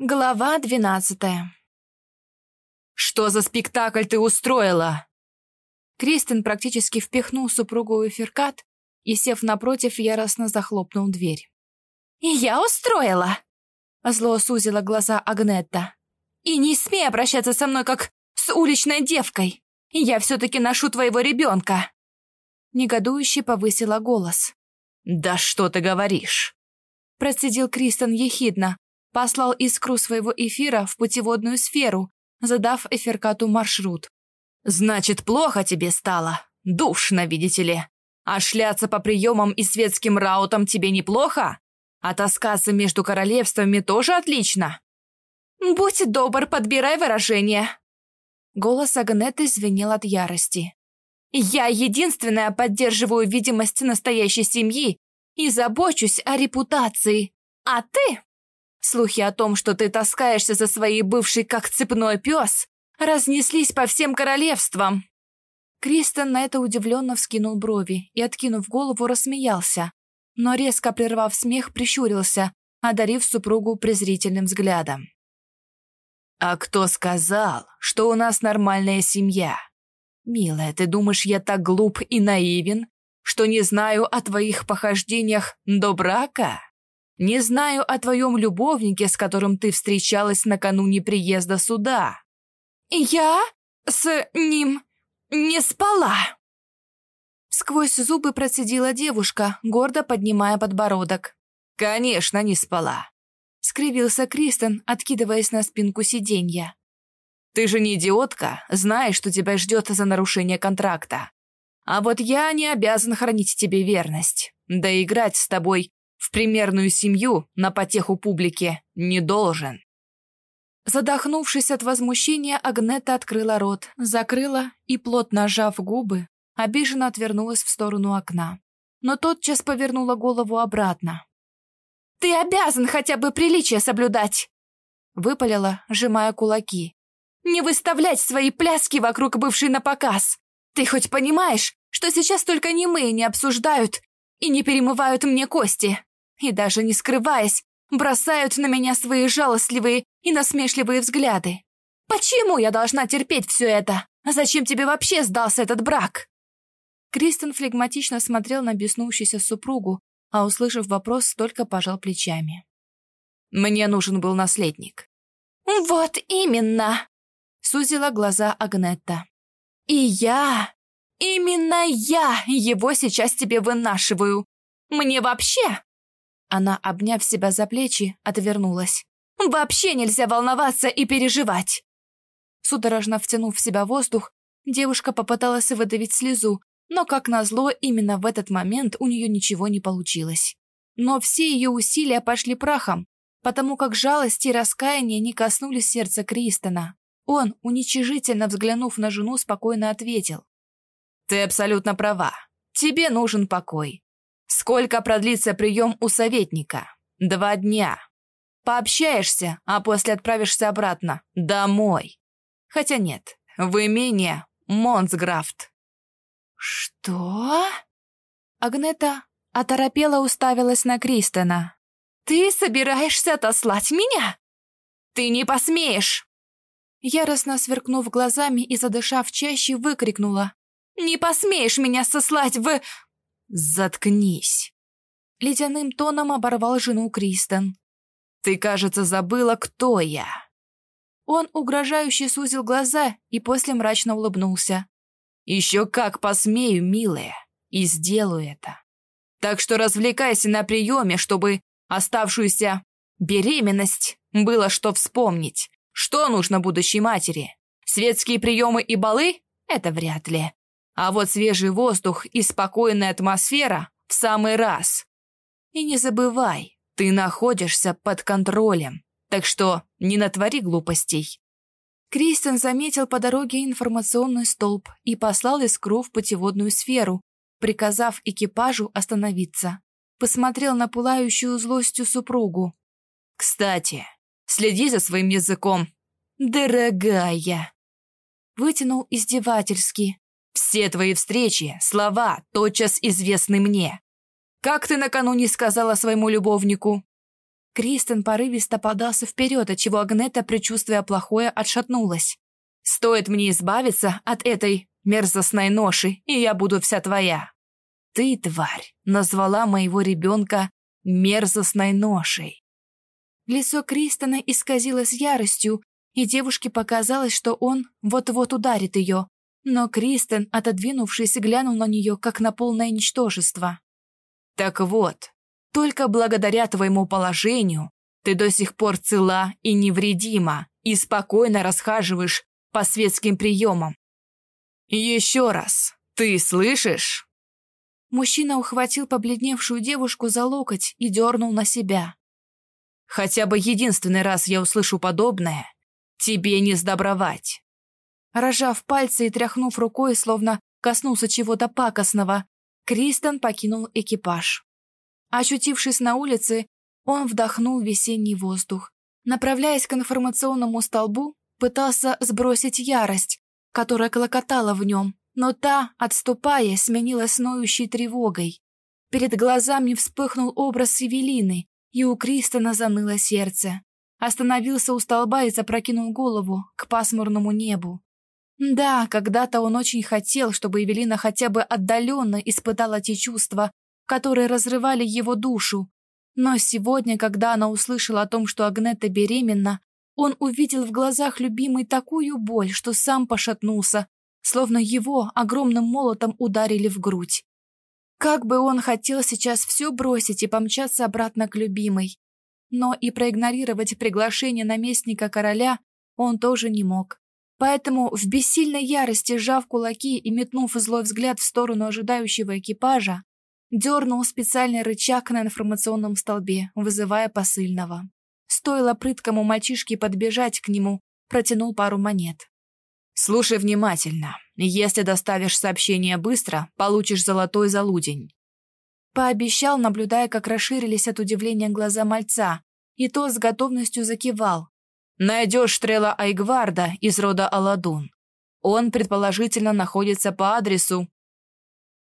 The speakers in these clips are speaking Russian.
Глава двенадцатая. «Что за спектакль ты устроила?» Кристин практически впихнул супругу в эфиркат и, сев напротив, яростно захлопнул дверь. «И я устроила!» Зло сузила глаза Агнетта. «И не смей обращаться со мной, как с уличной девкой! Я все-таки ношу твоего ребенка!» Негодующе повысила голос. «Да что ты говоришь?» Процедил Кристен ехидно, послал искру своего эфира в путеводную сферу, задав эфиркату маршрут. «Значит, плохо тебе стало? Душно, видите ли. А шляться по приемам и светским раутам тебе неплохо? А таскаться между королевствами тоже отлично?» «Будь добр, подбирай выражение!» Голос Агнеты звенел от ярости. «Я единственная поддерживаю видимость настоящей семьи и забочусь о репутации. А ты? Слухи о том, что ты таскаешься за своей бывшей как цепной пес, разнеслись по всем королевствам. Кристен на это удивленно вскинул брови и, откинув голову, рассмеялся, но резко прервав смех, прищурился, одарив супругу презрительным взглядом. «А кто сказал, что у нас нормальная семья? Милая, ты думаешь, я так глуп и наивен, что не знаю о твоих похождениях до брака? Не знаю о твоем любовнике, с которым ты встречалась накануне приезда сюда. Я с ним не спала. Сквозь зубы процедила девушка, гордо поднимая подбородок. «Конечно, не спала», — скривился Кристен, откидываясь на спинку сиденья. «Ты же не идиотка, знаешь, что тебя ждет за нарушение контракта. А вот я не обязан хранить тебе верность. Да играть с тобой в примерную семью на потеху публике не должен. Задохнувшись от возмущения, Агнета открыла рот, закрыла и, плотно сжав губы, обиженно отвернулась в сторону окна. Но тотчас повернула голову обратно. «Ты обязан хотя бы приличие соблюдать!» Выпалила, сжимая кулаки. «Не выставлять свои пляски вокруг бывшей на показ! Ты хоть понимаешь, что сейчас только немые не обсуждают и не перемывают мне кости, и даже не скрываясь, бросают на меня свои жалостливые и насмешливые взгляды. Почему я должна терпеть все это? Зачем тебе вообще сдался этот брак?» Кристен флегматично смотрел на беснующуюся супругу, а, услышав вопрос, только пожал плечами. «Мне нужен был наследник». «Вот именно!» — сузила глаза Агнетта. «И я Именно я его сейчас тебе вынашиваю. Мне вообще...» Она, обняв себя за плечи, отвернулась. «Вообще нельзя волноваться и переживать!» Судорожно втянув в себя воздух, девушка попыталась выдавить слезу, но, как назло, именно в этот момент у нее ничего не получилось. Но все ее усилия пошли прахом, потому как жалость и раскаяние не коснулись сердца Кристона. Он, уничижительно взглянув на жену, спокойно ответил. Ты абсолютно права. Тебе нужен покой. Сколько продлится прием у советника? Два дня. Пообщаешься, а после отправишься обратно, домой. Хотя нет, в имение Монсграфт. Что? Агнета оторопела уставилась на Кристона. Ты собираешься отослать меня? Ты не посмеешь! Яростно сверкнув глазами и задышав чаще, выкрикнула. Не посмеешь меня сослать в...» «Заткнись!» Ледяным тоном оборвал жену Кристен. «Ты, кажется, забыла, кто я!» Он угрожающе сузил глаза и после мрачно улыбнулся. «Еще как посмею, милая, и сделаю это. Так что развлекайся на приеме, чтобы оставшуюся беременность было что вспомнить. Что нужно будущей матери? Светские приемы и балы? Это вряд ли. А вот свежий воздух и спокойная атмосфера в самый раз. И не забывай, ты находишься под контролем, так что не натвори глупостей. Кристиан заметил по дороге информационный столб и послал искру в путеводную сферу, приказав экипажу остановиться. Посмотрел на пылающую злостью супругу. «Кстати, следи за своим языком, дорогая!» Вытянул издевательски, все твои встречи, слова, тотчас известны мне. Как ты накануне сказала своему любовнику?» Кристен порывисто подался вперед, отчего Агнета, предчувствуя плохое, отшатнулась. «Стоит мне избавиться от этой мерзостной ноши, и я буду вся твоя». «Ты, тварь, назвала моего ребенка мерзостной ношей». Лицо Кристона исказилось яростью, и девушке показалось, что он вот-вот ударит ее. Но Кристен, отодвинувшись, глянул на нее, как на полное ничтожество. «Так вот, только благодаря твоему положению ты до сих пор цела и невредима и спокойно расхаживаешь по светским приемам. Еще раз, ты слышишь?» Мужчина ухватил побледневшую девушку за локоть и дернул на себя. «Хотя бы единственный раз я услышу подобное, тебе не сдобровать». Рожав пальцы и тряхнув рукой, словно коснулся чего-то пакостного, Кристен покинул экипаж. Очутившись на улице, он вдохнул весенний воздух. Направляясь к информационному столбу, пытался сбросить ярость, которая клокотала в нем, но та, отступая, сменилась ноющей тревогой. Перед глазами вспыхнул образ Севелины, и у Кристона заныло сердце. Остановился у столба и запрокинул голову к пасмурному небу. Да, когда-то он очень хотел, чтобы Эвелина хотя бы отдаленно испытала те чувства, которые разрывали его душу. Но сегодня, когда она услышала о том, что Агнета беременна, он увидел в глазах любимой такую боль, что сам пошатнулся, словно его огромным молотом ударили в грудь. Как бы он хотел сейчас все бросить и помчаться обратно к любимой. Но и проигнорировать приглашение наместника короля он тоже не мог. Поэтому, в бессильной ярости сжав кулаки и метнув злой взгляд в сторону ожидающего экипажа, дернул специальный рычаг на информационном столбе, вызывая посыльного. Стоило прыткому мальчишке подбежать к нему, протянул пару монет. «Слушай внимательно. Если доставишь сообщение быстро, получишь золотой залудень». Пообещал, наблюдая, как расширились от удивления глаза мальца, и то с готовностью закивал, Найдешь Штрела Айгварда из рода Аладун. Он, предположительно, находится по адресу.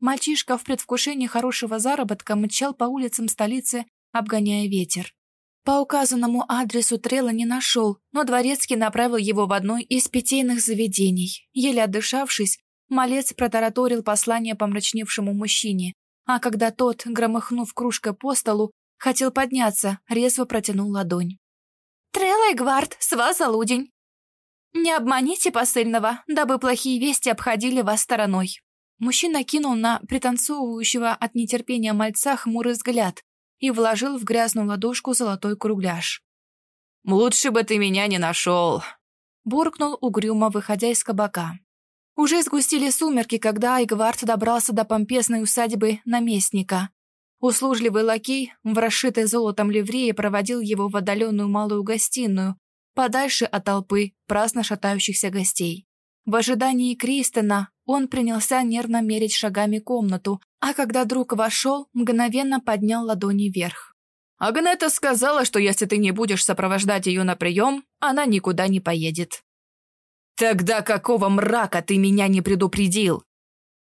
Мальчишка в предвкушении хорошего заработка мчал по улицам столицы, обгоняя ветер. По указанному адресу Трела не нашел, но Дворецкий направил его в одно из питейных заведений. Еле отдышавшись, малец протараторил послание помрачневшему мужчине, а когда тот, громыхнув кружкой по столу, хотел подняться, резво протянул ладонь. Трелла и Гвард, с вас залудень. Не обманите посыльного, дабы плохие вести обходили вас стороной. Мужчина кинул на пританцовывающего от нетерпения мальца хмурый взгляд и вложил в грязную ладошку золотой кругляш. «Лучше бы ты меня не нашел», — буркнул угрюмо, выходя из кабака. Уже сгустили сумерки, когда Айгвард добрался до помпезной усадьбы наместника. Услужливый лакей в расшитой золотом ливрее проводил его в отдаленную малую гостиную, подальше от толпы праздно шатающихся гостей. В ожидании Кристена он принялся нервно мерить шагами комнату, а когда друг вошел, мгновенно поднял ладони вверх. «Агнета сказала, что если ты не будешь сопровождать ее на прием, она никуда не поедет». «Тогда какого мрака ты меня не предупредил?»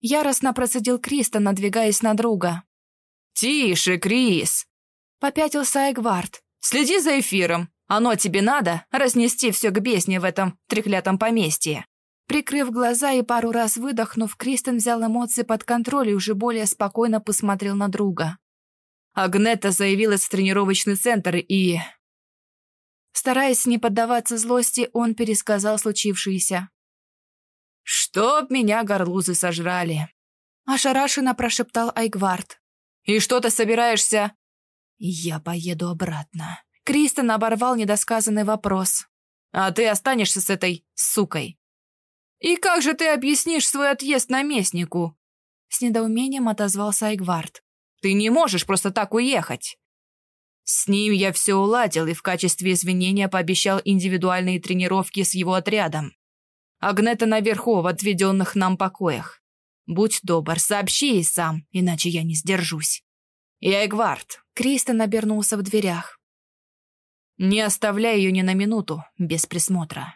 Яростно процедил Кристен, надвигаясь на друга. «Тише, Крис!» Попятился Эгвард. «Следи за эфиром. Оно тебе надо разнести все к бездне в этом треклятом поместье». Прикрыв глаза и пару раз выдохнув, Кристен взял эмоции под контроль и уже более спокойно посмотрел на друга. Агнета заявилась в тренировочный центр и... Стараясь не поддаваться злости, он пересказал случившееся. «Чтоб меня горлузы сожрали!» Ошарашенно прошептал Айгвард. «И что ты собираешься?» «Я поеду обратно». Кристен оборвал недосказанный вопрос. «А ты останешься с этой сукой». «И как же ты объяснишь свой отъезд наместнику?» С недоумением отозвался Айгвард. «Ты не можешь просто так уехать». С ним я все уладил и в качестве извинения пообещал индивидуальные тренировки с его отрядом. Агнета наверху, в отведенных нам покоях. Будь добр, сообщи ей сам, иначе я не сдержусь. И Айгвард. Кристен обернулся в дверях. Не оставляй ее ни на минуту, без присмотра.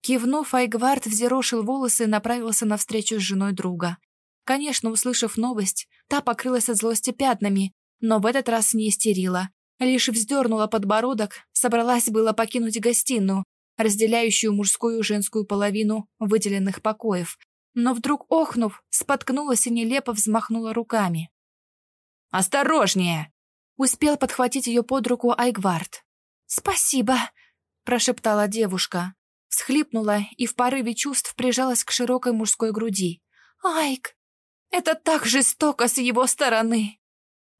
Кивнув, Айгвард взъерошил волосы и направился навстречу с женой друга. Конечно, услышав новость, та покрылась от злости пятнами, но в этот раз не истерила. Лишь вздернула подбородок, собралась было покинуть гостиную, разделяющую мужскую и женскую половину выделенных покоев, но вдруг, охнув, споткнулась и нелепо взмахнула руками. «Осторожнее!» Успел подхватить ее под руку Айгвард. «Спасибо!» – прошептала девушка. Всхлипнула и в порыве чувств прижалась к широкой мужской груди. «Айк! Это так жестоко с его стороны!»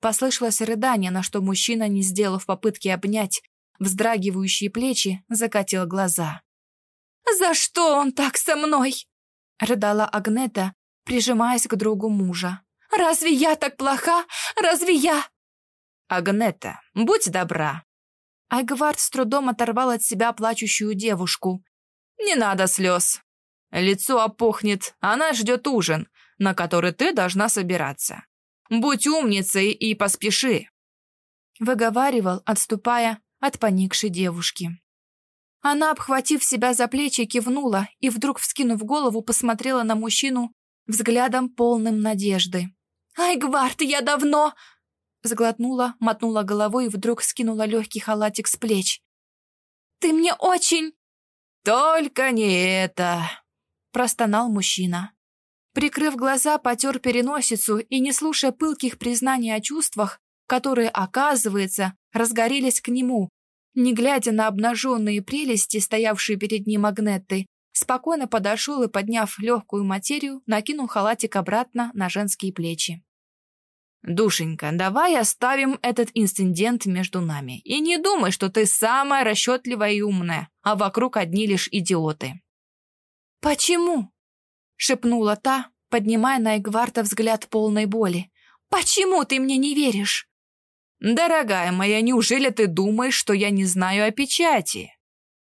Послышалось рыдание, на что мужчина, не сделав попытки обнять вздрагивающие плечи, закатил глаза. «За что он так со мной?» — рыдала Агнета, прижимаясь к другу мужа. «Разве я так плоха? Разве я...» «Агнета, будь добра!» Айгвард с трудом оторвал от себя плачущую девушку. «Не надо слез. Лицо опухнет, она ждет ужин, на который ты должна собираться. Будь умницей и поспеши!» Выговаривал, отступая от поникшей девушки. Она, обхватив себя за плечи, кивнула и, вдруг вскинув голову, посмотрела на мужчину взглядом полным надежды. «Ай, Гвард, я давно...» Сглотнула, мотнула головой и вдруг скинула легкий халатик с плеч. «Ты мне очень...» «Только не это!» Простонал мужчина. Прикрыв глаза, потер переносицу и, не слушая пылких признаний о чувствах, которые, оказывается, разгорелись к нему, не глядя на обнаженные прелести, стоявшие перед ним Агнетты, спокойно подошел и, подняв легкую материю, накинул халатик обратно на женские плечи. «Душенька, давай оставим этот инцидент между нами. И не думай, что ты самая расчетливая и умная, а вокруг одни лишь идиоты». «Почему?» — шепнула та, поднимая на Эгварта взгляд полной боли. «Почему ты мне не веришь?» «Дорогая моя, неужели ты думаешь, что я не знаю о печати?»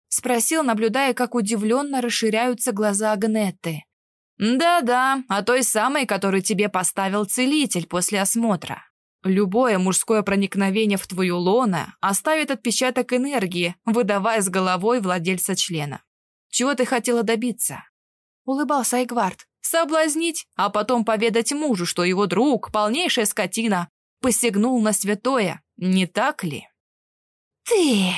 Спросил, наблюдая, как удивленно расширяются глаза Агнетты. «Да-да, о той самой, которую тебе поставил целитель после осмотра. Любое мужское проникновение в твою лоно оставит отпечаток энергии, выдавая с головой владельца члена. Чего ты хотела добиться?» Улыбался Айгвард. «Соблазнить, а потом поведать мужу, что его друг, полнейшая скотина, посягнул на святое, не так ли? «Ты!»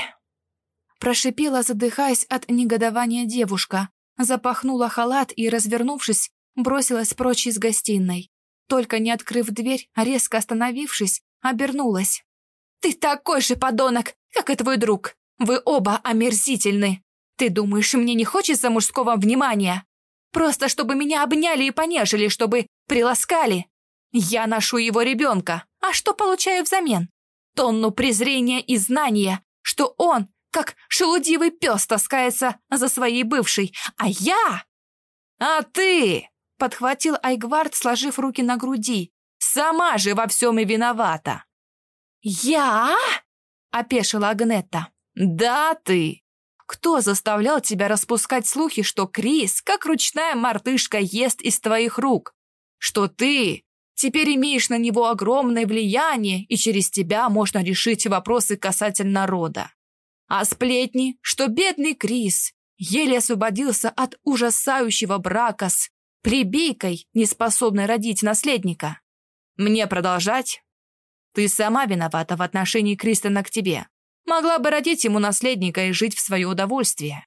Прошипела, задыхаясь от негодования девушка, запахнула халат и, развернувшись, бросилась прочь из гостиной. Только не открыв дверь, резко остановившись, обернулась. «Ты такой же подонок, как и твой друг! Вы оба омерзительны! Ты думаешь, мне не хочется мужского внимания? Просто чтобы меня обняли и понежили, чтобы приласкали? Я ношу его ребенка, а что получаю взамен? Тонну презрения и знания, что он, как шелудивый пес, таскается за своей бывшей, а я... А ты, подхватил Айгвард, сложив руки на груди, сама же во всем и виновата. Я? опешила Агнетта. Да, ты. Кто заставлял тебя распускать слухи, что Крис, как ручная мартышка, ест из твоих рук? Что ты Теперь имеешь на него огромное влияние, и через тебя можно решить вопросы касательно рода. А сплетни, что бедный Крис еле освободился от ужасающего брака с прибейкой, неспособной родить наследника. Мне продолжать? Ты сама виновата в отношении Кристона к тебе. Могла бы родить ему наследника и жить в свое удовольствие.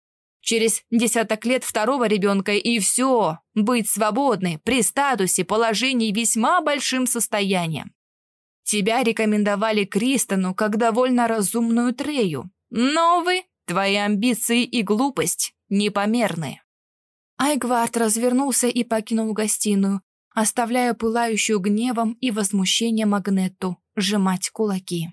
Через десяток лет второго ребенка и все, быть свободной, при статусе, положении весьма большим состоянием. Тебя рекомендовали Кристону как довольно разумную Трею, но, вы, твои амбиции и глупость непомерны. Айгвард развернулся и покинул гостиную, оставляя пылающую гневом и возмущением Агнетту сжимать кулаки.